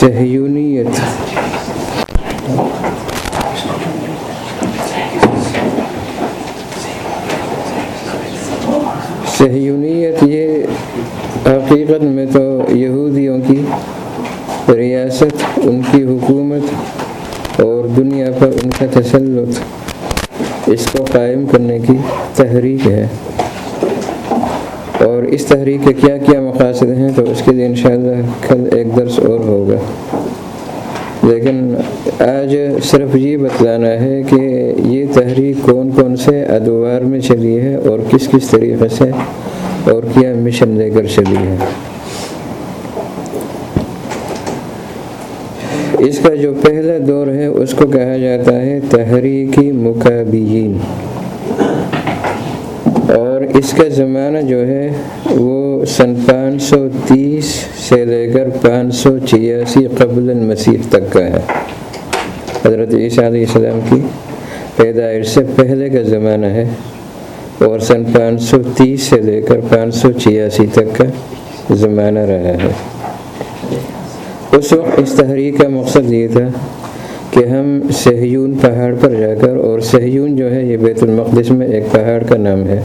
صہیونیت۔ صہیونیت یہ حقیقت میں تو یہودیوں کی ریاست، ان کی حکومت اور دنیا پر ان کا تسلط اس کو قائم کرنے کی تحریک ہے۔ اور اس تحریک کے کیا کیا مقاصد ہیں تو اس کے لیے انشاءاللہ کل ایک درس اور ہوگا۔ لیکن آج صرف یہ بتلانا ہے کہ یہ تحریک کون کون سے ادوار میں چلی ہے اور کس کس طریقے سے اور کیا مشن لے کر چلی ہے۔ اس کا جو پہلا دور ہے اس کو کہا جاتا ہے تحریکی مقابین اس کا زمانہ جو ہے وہ سن پانچ سو تیس سے لے کر پانچ سو چھیاسی قبل المسیح تک کا ہے۔ حضرت عیسیٰ علیہ السلام کی پیدائش سے پہلے کا زمانہ ہے اور سن پانچ سو تیس سے لے کر پانچ سو چھیاسی تک کا زمانہ رہا ہے۔ اس وقت اس تحریک کا مقصد یہ تھا کہ ہم سہیون پہاڑ پر جا کر اور سہیون جو ہے یہ بیت المقدس میں ایک پہاڑ کا نام ہے۔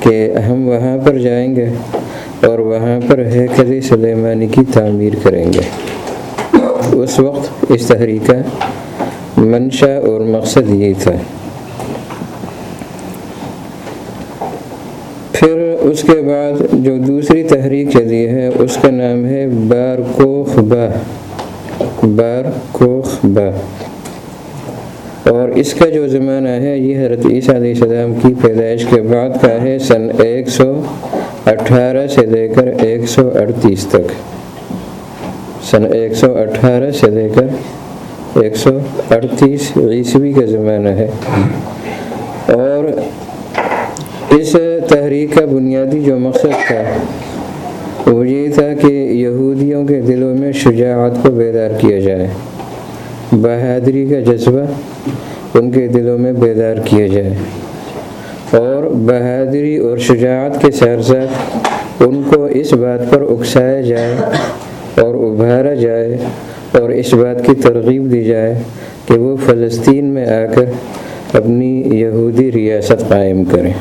کہ ہم وہاں پر جائیں گے اور وہاں پر ہیکل سلیمانی کی تعمیر کریں گے۔ اس وقت اس تحریک کا منشا اور مقصد یہ تھا۔ پھر اس کے بعد جو دوسری تحریک چلی ہے، اس کا نام ہے بار کوخ با بار کوخ با اور اس کا جو زمانہ ہے، یہ حضرت عیسیٰ علیہ السلام کی پیدائش کے بعد کا ہے، سن ایک سو اٹھارہ سے لے کر ایک سو اڑتیس تک۔ سن ایک سو اٹھارہ سے لے کر ایک سو اڑتیس عیسوی کا زمانہ ہے۔ اور اس تحریک کا بنیادی جو مقصد تھا، وہ یہ تھا کہ یہودیوں کے دلوں میں شجاعت کو بیدار کیا جائے۔ بہادری کا جذبہ ان کے دلوں میں بیدار کیا جائے اور بہادری اور شجاعت کے ساتھ ساتھ ان کو اس بات پر اکسایا جائے اور ابھارا جائے اور اس بات کی ترغیب دی جائے کہ وہ فلسطین میں آ کر اپنی یہودی ریاست قائم کریں۔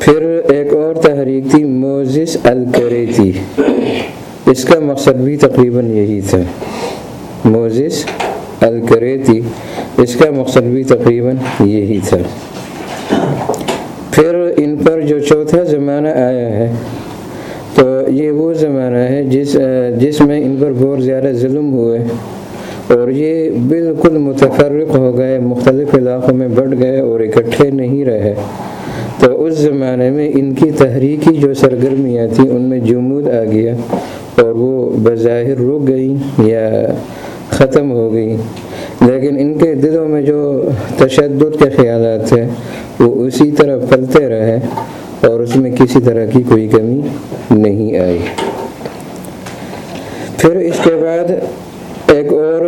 پھر ایک اور تحریک تھی موزس الکریتی۔ اس کا مقصد بھی تقریباً یہی تھا۔ موزس الکریتی، اس کا مقصد بھی تقریباً یہی تھا۔ پھر ان پر جو چوتھا زمانہ آیا ہے، تو یہ وہ زمانہ ہے جس جس میں ان پر بہت زیادہ ظلم ہوئے اور یہ بالکل متفرق ہو گئے، مختلف علاقوں میں بڑھ گئے اور اکٹھے نہیں رہے۔ تو اس زمانے میں ان کی تحریکی جو سرگرمیاں تھیں، ان میں جمود آ گیا اور وہ بظاہر رک گئیں یا ختم ہو گئیں لیکن ان کے دلوں میں جو تشدد کے خیالات تھے، وہ اسی طرح پلتے رہے اور اس میں کسی طرح کی کوئی کمی نہیں آئی۔ پھر اس کے بعد ایک اور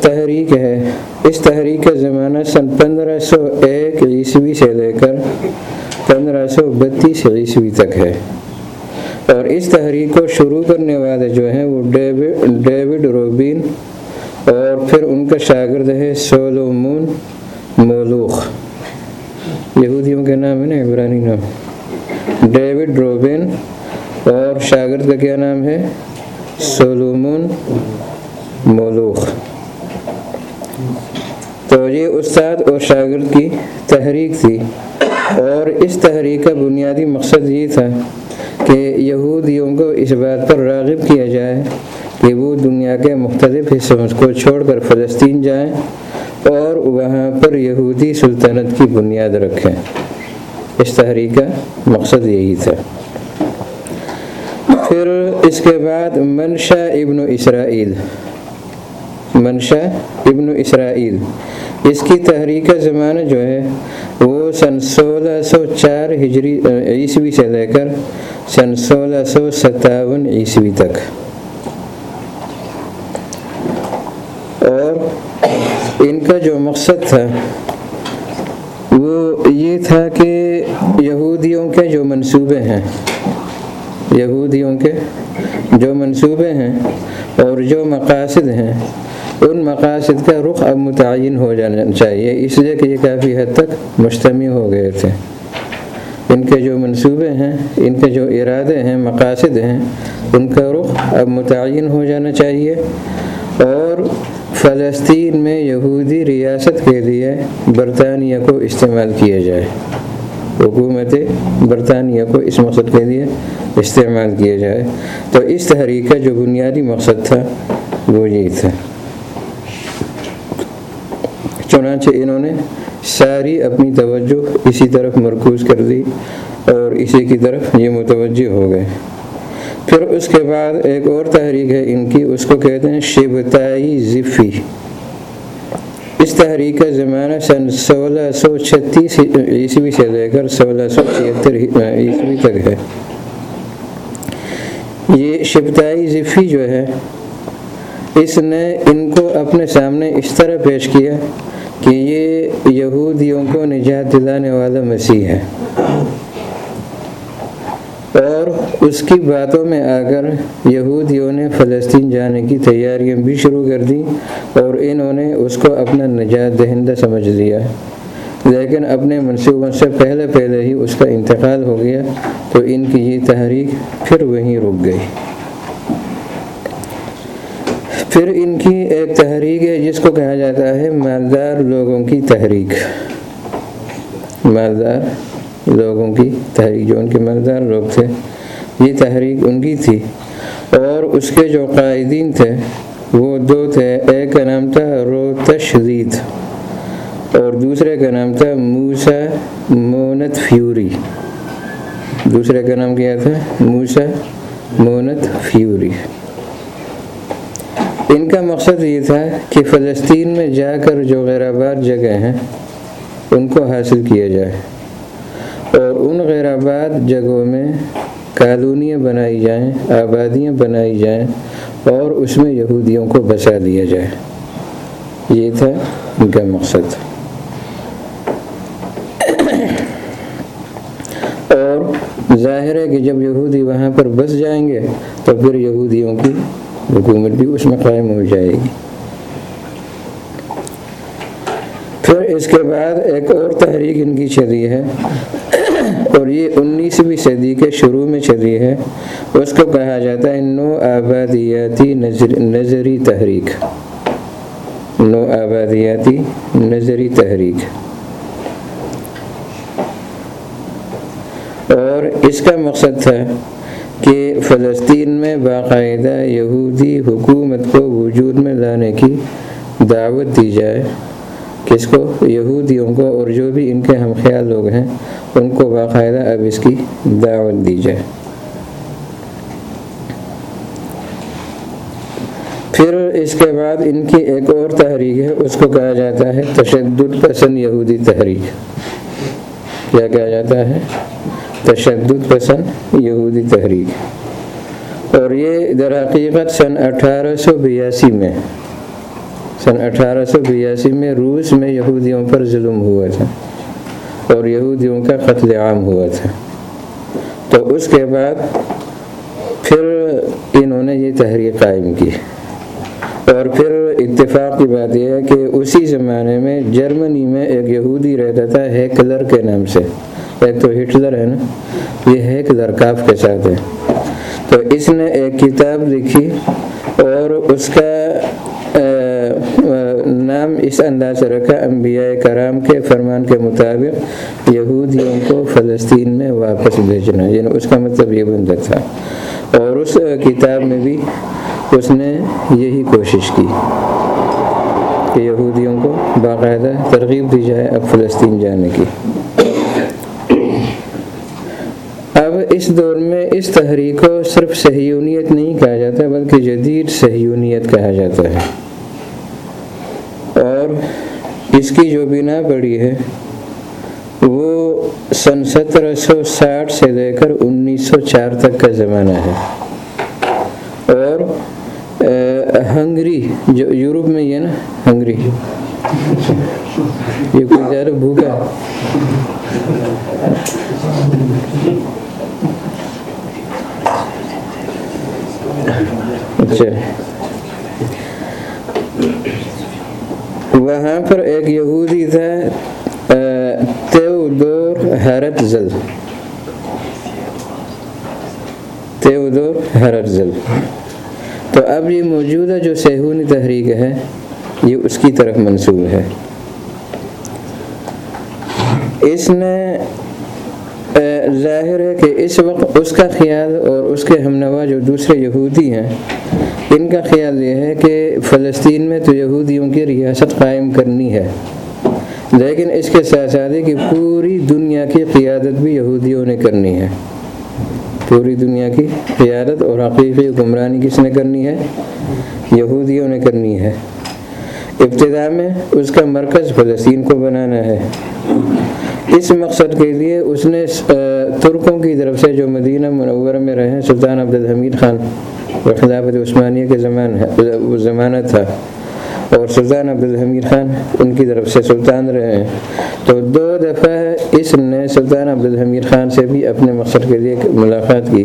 تحریک ہے۔ اس تحریک کا زمانہ سن پندرہ سو ایک عیسوی سے لے کر پندرہ سو بتیس عیسوی تک ہے۔ اور اس تحریک کو شروع کرنے والے جو ہیں، وہ ڈیوڈ ڈیوڈ روبین اور پھر ان کا شاگرد ہے سولومون مولوخ یہودیوں کے نام ہے نا، عبرانی نام۔ ڈیوڈ روبین اور شاگرد کا کیا نام ہے؟ سولومون مولوخ تو یہ استاد اور شاگرد کی تحریک تھی۔ اور اس تحریک کا بنیادی مقصد یہ تھا کہ یہودیوں کو اس بات پر راغب کیا جائے کہ وہ دنیا کے مختلف حصوں کو چھوڑ کر فلسطین جائیں اور وہاں پر یہودی سلطنت کی بنیاد رکھیں۔ اس تحریک کا مقصد یہی تھا۔ پھر اس کے بعد منشا ابن اسرائیل۔ منشا ابن اسرائیل۔ اس کی تحریک زمانہ جو ہے، وہ سن سولہ سو چار ہجری، عیسوی سے لے کر سن سولہ سو ستاون عیسوی تک۔ اور ان کا جو مقصد تھا، وہ یہ تھا کہ یہودیوں کے جو منصوبے ہیں، یہودیوں کے جو منصوبے ہیں اور جو مقاصد ہیں، ان مقاصد کا رخ اب متعین ہو جانا چاہیے۔ اس لیے کہ یہ کافی حد تک مجتمع ہو گئے تھے۔ ان کے جو منصوبے ہیں، ان کے جو ارادے ہیں، مقاصد ہیں، ان کا رخ اب متعین ہو جانا چاہیے۔ اور فلسطین میں یہودی ریاست کے لیے برطانیہ کو استعمال کیا جائے۔ حکومت برطانیہ کو اس مقصد کے لیے استعمال کیا جائے۔ تو اس تحریک کا جو بنیادی مقصد تھا، وہ یہی تھا۔ چنانچہ انہوں نے ساری اپنی توجہ اسی طرف مرکوز کر دی اور اسی کی طرف یہ متوجہ ہو گئے۔ پھر اس کے بعد ایک اور تحریک ہے، ان کی، اس کو کہتے ہیں شبتائی ذفی اس تحریک کا زمانہ سن سولہ سو چھتیس عیسوی سے لے کر سولہ سو چھہتر عیسوی تک ہے۔ یہ شبتائی ذفی جو ہے، اس نے ان کو اپنے سامنے اس طرح پیش کیا کہ یہ یہودیوں کو نجات دلانے والا مسیح ہے۔ اور اس کی باتوں میں آ کر یہودیوں نے فلسطین جانے کی تیاریاں بھی شروع کر دیں اور انہوں نے اس کو اپنا نجات دہندہ سمجھ لیا۔ لیکن اپنے منصوبوں سے پہلے پہلے ہی اس کا انتقال ہو گیا تو ان کی یہ تحریک پھر وہیں رک گئی۔ پھر ان کی ایک تحریک ہے جس کو کہا جاتا ہے مالدار لوگوں کی تحریک۔ مالدار لوگوں کی تحریک، جو ان کے مالدار لوگ تھے، یہ تحریک ان کی تھی۔ اور اس کے جو قائدین تھے، وہ دو تھے، ایک کا نام تھا رو تشدید اور دوسرے کا نام تھا موسا مونت فیوری۔ دوسرے کا نام کیا تھا؟ موسا مونت فیوری۔ ان کا مقصد یہ تھا کہ فلسطین میں جا کر جو غیر آباد جگہ ہیں، ان کو حاصل کیا جائے۔ ان غیر آباد جگہوں میں کالونیاں بنائی جائیں، آبادیاں بنائی جائیں اور اس میں یہودیوں کو بسا دیا جائے۔ یہ تھا ان کا مقصد۔ اور ظاہر ہے کہ جب یہودی وہاں پر بس جائیں گے تو پھر یہودیوں کی حکومت بھی اس میں قائم ہو جائے گی۔ پھر اس کے بعد ایک اور تحریک ان کی چلی ہے۔ اور یہ انیسویں صدی کے شروع میں چلی ہے۔ اس کو کہا جاتا ہے نو آبادیاتی نظر، نظری تحریک۔ نو آبادیاتی نظری تحریک۔ اور اس کا مقصد تھا کہ فلسطین میں باقاعدہ یہودی حکومت کو وجود میں لانے کی دعوت دی جائے۔ کس کو؟ یہودیوں کو اور جو بھی ان کے ہم خیال لوگ ہیں، ان کو باقاعدہ اب اس کی دعوت دی جائے۔ پھر اس کے بعد ان کی ایک اور تحریک ہے، اس کو کہا جاتا ہے تشدد پسند یہودی تحریک۔ کیا کہا جاتا ہے؟ تشدد پسند یہودی تحریک۔ اور یہ در حقیقت سن اٹھارہ سو بیاسی میں سن اٹھارہ سو بیاسی میں روس میں یہودیوں پر ظلم ہوا تھا اور یہودیوں کا قتل عام ہوا تھا۔ تو اس کے بعد پھر انہوں نے یہ تحریک قائم کی۔ اور پھر اتفاق کی بات یہ ہے کہ اسی زمانے میں جرمنی میں ایک یہودی رہتا تھا، ہیکلر کے نام سے۔ ایک تو ہٹلر ہے نا، یہ ہیکلر کاف کے ساتھ ہے۔ تو اس نے ایک کتاب لکھی اور اس کا نام اس انداز سے رکھا، انبیاء کرام کے فرمان کے مطابق یہودیوں کو فلسطین میں واپس بھیجنا یعنی اس کا مطلب یہ بنتا تھا۔ اور اس کتاب میں بھی اس نے یہی کوشش کی کہ یہودیوں کو باقاعدہ ترغیب دی جائے اب فلسطین جانے کی۔ اب اس دور میں اس تحریک کو صرف صہیونیت نہیں کہا جاتا، بلکہ جدید صہیونیت کہا جاتا ہے۔ اور اس کی جو بنا پڑی ہے، وہ سن سترہ سو ساٹھ سے لے کر انیس سو چار تک کا زمانہ ہے۔ اور ہنگری، جو یورپ میں یہ نا، ہنگری۔ یہ کوئی زیادہ بھوکا۔ اچھا۔ وہاں پر ایک یہودی تھا تیودور ہرتزل۔ تیودور ہرتزل۔ تو اب یہ موجودہ جو سہونی تحریک ہے، یہ اس کی طرف منصوب ہے۔ اس نے ظاہر ہے کہ اس وقت اس کا خیال اور اس کے ہم نوا جو دوسرے یہودی ہیں ان کا خیال یہ ہے کہ فلسطین میں تو یہودیوں کی ریاست قائم کرنی ہے، لیکن اس کے ساتھ ساتھ کہ پوری دنیا کی قیادت بھی یہودیوں نے کرنی ہے۔ پوری دنیا کی قیادت اور حقیقی حکمرانی کس نے کرنی ہے؟ یہودیوں نے کرنی ہے۔ ابتدا میں اس کا مرکز فلسطین کو بنانا ہے۔ اس مقصد کے لیے اس نے ترکوں کی طرف سے جو مدینہ منورہ میں رہے ہیں، سلطان عبدالحمید خان وہ خلافت عثمانیہ کے زمان ہے، وہ زمانہ تھا۔ اور سلطان عبدالحمید خان ان کی طرف سے سلطان رہے ہیں۔ تو دو دفعہ اس نے سلطان عبدالحمید خان سے بھی اپنے مقصد کے لیے ملاقات کی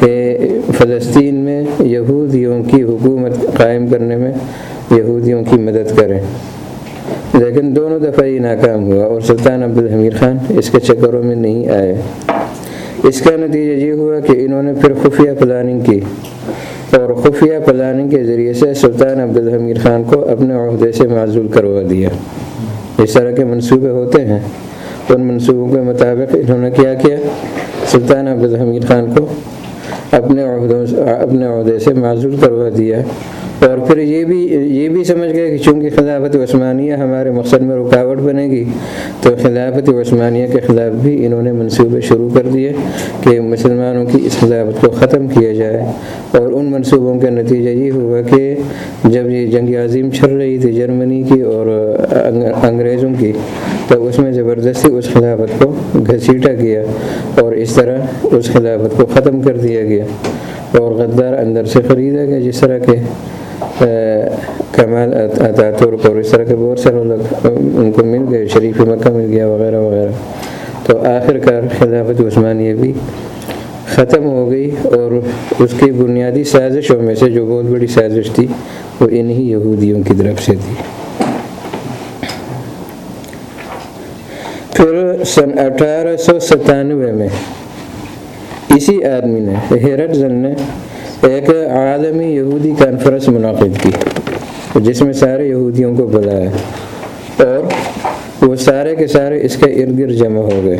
کہ فلسطین میں یہودیوں کی حکومت قائم کرنے میں یہودیوں کی مدد کریں۔ لیکن دونوں دفعہ یہ ناکام ہوا اور سلطان عبدالحمید خان اس کے چکروں میں نہیں آئے۔ اس کا نتیجہ یہ ہوا کہ انہوں نے پھر خفیہ پلاننگ کی۔ اور خفیہ پلاننگ کے ذریعے سے سلطان عبدالحمیر خان کو اپنے عہدے سے معذول کروا دیا۔ اس طرح کے منصوبے ہوتے ہیں۔ ان منصوبوں کے مطابق انہوں نے کیا کیا؟ سلطان عبدالحمیر خان کو اپنے عہدوں اپنے عہدے سے معذول کروا دیا۔ اور پھر یہ بھی یہ بھی سمجھ گئے کہ چونکہ خلافت عثمانیہ ہمارے مقصد میں رکاوٹ بنے گی، تو خلافت عثمانیہ کے خلاف بھی انہوں نے منصوبے شروع کر دیے کہ مسلمانوں کی اس خلافت کو ختم کیا جائے۔ اور ان منصوبوں کا نتیجہ یہ ہوا کہ جب یہ جنگ عظیم چل رہی تھی جرمنی کی اور انگریزوں کی، تو اس میں زبردستی اس خلافت کو گھسیٹا گیا اور اس طرح اس خلافت کو ختم کر دیا گیا۔ اور غدار اندر سے خریدا گیا، جس طرح کے کمال ترک اور اس طرح کے بہت سارے ان کو مل گئے، شریف مکہ مل گیا، وغیرہ وغیرہ۔ تو آخر کار خلافت عثمانیہ بھی ختم ہو گئی اور اس کی بنیادی سازشوں میں سے جو بہت بڑی سازش تھی، وہ انہی یہودیوں کی طرف سے تھی۔ پھر سن اٹھارہ سو ستانوے میں اسی آدمی نے ہیرٹ زن نے ایک عالمی یہودی کانفرنس منعقد کی، جس میں سارے یہودیوں کو بلایا۔ اور وہ سارے کے سارے اس کے ارد گرد جمع ہو گئے۔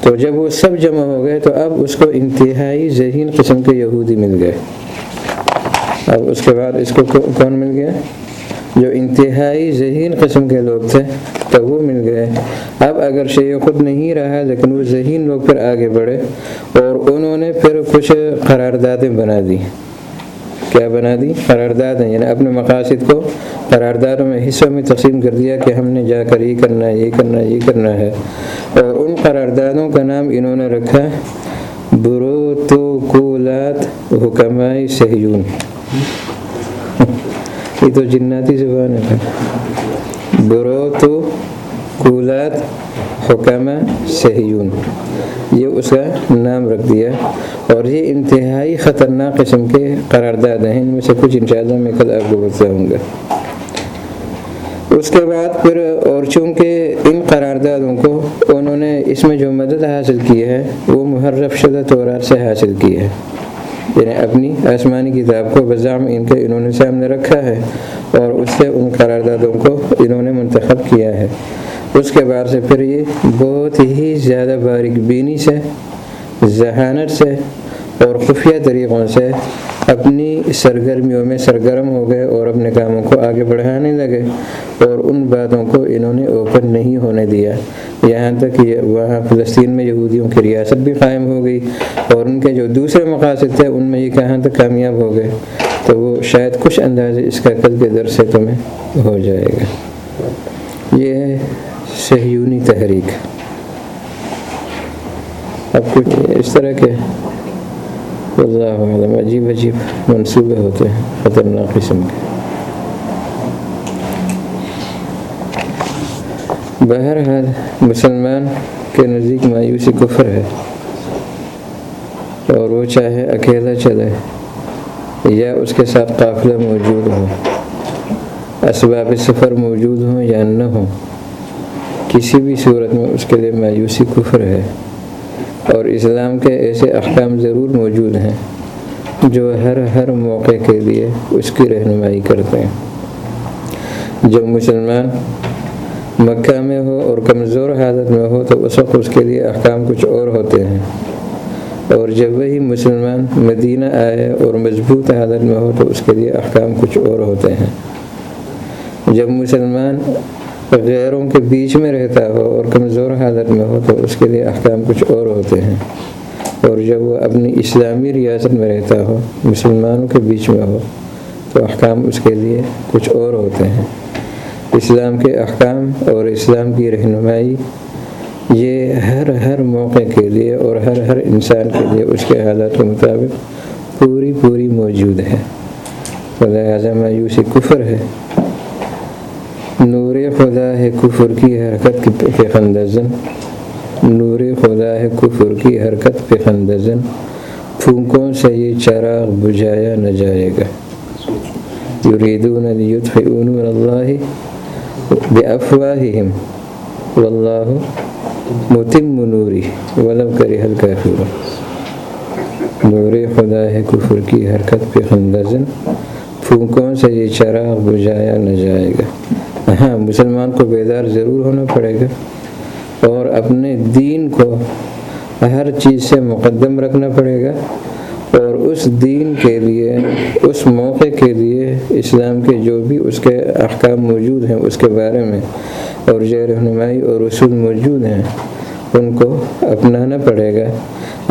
تو جب وہ سب جمع ہو گئے، تو اب اس کو انتہائی ذہین قسم کے یہودی مل گئے۔ اب اس کے بعد اس کو کون مل گیا؟ جو انتہائی ذہین قسم کے لوگ تھے تو وہ مل گئے۔ اب اگر شیع خود نہیں رہا، لیکن وہ ذہین لوگ پھر آگے بڑھے اور انہوں نے پھر کچھ قراردادیں بنا دی۔ کیا بنا دی؟ قرارداد یعنی اپنے مقاصد کو قراردادوں میں حصوں میں تقسیم کر دیا کہ ہم نے جا کر یہ کرنا ہے یہ کرنا ہے یہ کرنا ہے۔ اور ان قراردادوں کا نام انہوں نے رکھا، بروتوکولات حکمائی سہیون۔ یہ تو جناتی زبان ہے برو تو کولات، حکمہ، سہیون۔ یہ اس کا نام رکھ دیا۔ اور یہ انتہائی خطرناک قسم کے قرارداد ہیں۔ ان میں سے کچھ انشاءاللہ میں کل آپ کو بتاؤں گا۔ اس کے بعد پھر اور چونکہ ان قراردادوں کو انہوں نے اس میں جو مدد حاصل کی ہے، وہ محرف شدہ طورات سے حاصل کی ہے۔ یعنی اپنی آسمانی کتاب کو بزام ان کے انہوں نے سامنے رکھا ہے اور اس سے ان قراردادوں کو انہوں نے منتخب کیا ہے۔ اس کے بعد سے پھر یہ بہت ہی زیادہ باریک بینی سے، ذہانت سے اور خفیہ طریقوں سے اپنی سرگرمیوں میں سرگرم ہو گئے اور اپنے کاموں کو آگے بڑھانے لگے اور ان باتوں کو انہوں نے اوپن نہیں ہونے دیا۔ یہاں تک یہ وہاں فلسطین میں یہودیوں کی ریاست بھی قائم ہو گئی اور ان کے جو دوسرے مقاصد تھے ان میں یہ کہاں تک کامیاب ہو گئے، تو وہ شاید کچھ اندازے اس کا کل کے در سے تمہیں ہو جائے گا۔ یہ ہے سہیونی تحریک۔ اب کچھ اس طرح کے اللہ عالم عجیب عجیب منصوبے ہوتے ہیں خطرناک قسم کے۔ بہرحال، مسلمان کے نزدیک مایوسی کفر ہے اور وہ چاہے اکیلا چلے یا اس کے ساتھ قافلہ موجود ہو اسباب سفر موجود ہوں یا نہ ہوں، کسی بھی صورت میں اس کے لیے مایوسی کفر ہے۔ اور اسلام کے ایسے احکام ضرور موجود ہیں جو ہر ہر موقع کے لیے اس کی رہنمائی کرتے ہیں۔ جو مسلمان مکہ میں ہو اور کمزور حالت میں ہو تو اس وقت اس کے لیے احکام کچھ اور ہوتے ہیں۔ اور جب وہی مسلمان مدینہ آئے اور مضبوط حالت میں ہو تو اس کے لیے احکام کچھ اور ہوتے ہیں۔ جب مسلمان غیروں کے بیچ میں رہتا ہو اور کمزور حالت میں ہو تو اس کے لیے احکام کچھ اور ہوتے ہیں۔ اور جب وہ اپنی اسلامی ریاست میں رہتا ہو، مسلمانوں کے بیچ میں ہو، تو احکام اس کے لیے کچھ اور ہوتے ہیں۔ اسلام کے احکام اور اسلام کی رہنمائی یہ ہر ہر موقع کے لیے اور ہر ہر انسان کے لیے اس کے حالات کے مطابق پوری پوری موجود ہے۔ لہٰذا مایوسی کفر ہے۔ نور خدا ہے کفر کی حرکت کے خندزن۔ نور خدا ہے کفر کی حرکت پہ خندزن۔ پھونکوں سے یہ چراغ بجھایا نہ جائے گا۔ یریدون لیطفئون اللہ بافواہہم۔ واللہ متم نوری۔ ولو کرے ہلکا پھر نور خدا ہے کفر کی حرکت پہ خندزن۔ پھونکوں سے یہ چراغ بجھایا نہ جائے گا۔ ہاں مسلمان کو بیدار ضرور ہونا پڑے گا۔ اور اپنے دین کو ہر چیز سے مقدم رکھنا پڑے گا۔ اور اس دین کے لیے، اس موقع کے لیے اسلام کے جو بھی اس کے احکام موجود ہیں، اس کے بارے میں اور جو رہنمائی اور اصول موجود ہیں، ان کو اپنانا پڑے گا۔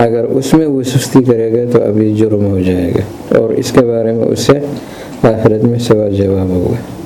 اگر اس میں وہ سستی کرے گا تو ابھی جرم ہو جائے گا۔ اور اس کے بارے میں اس سے آخرت میں سوا جواب ہوگا۔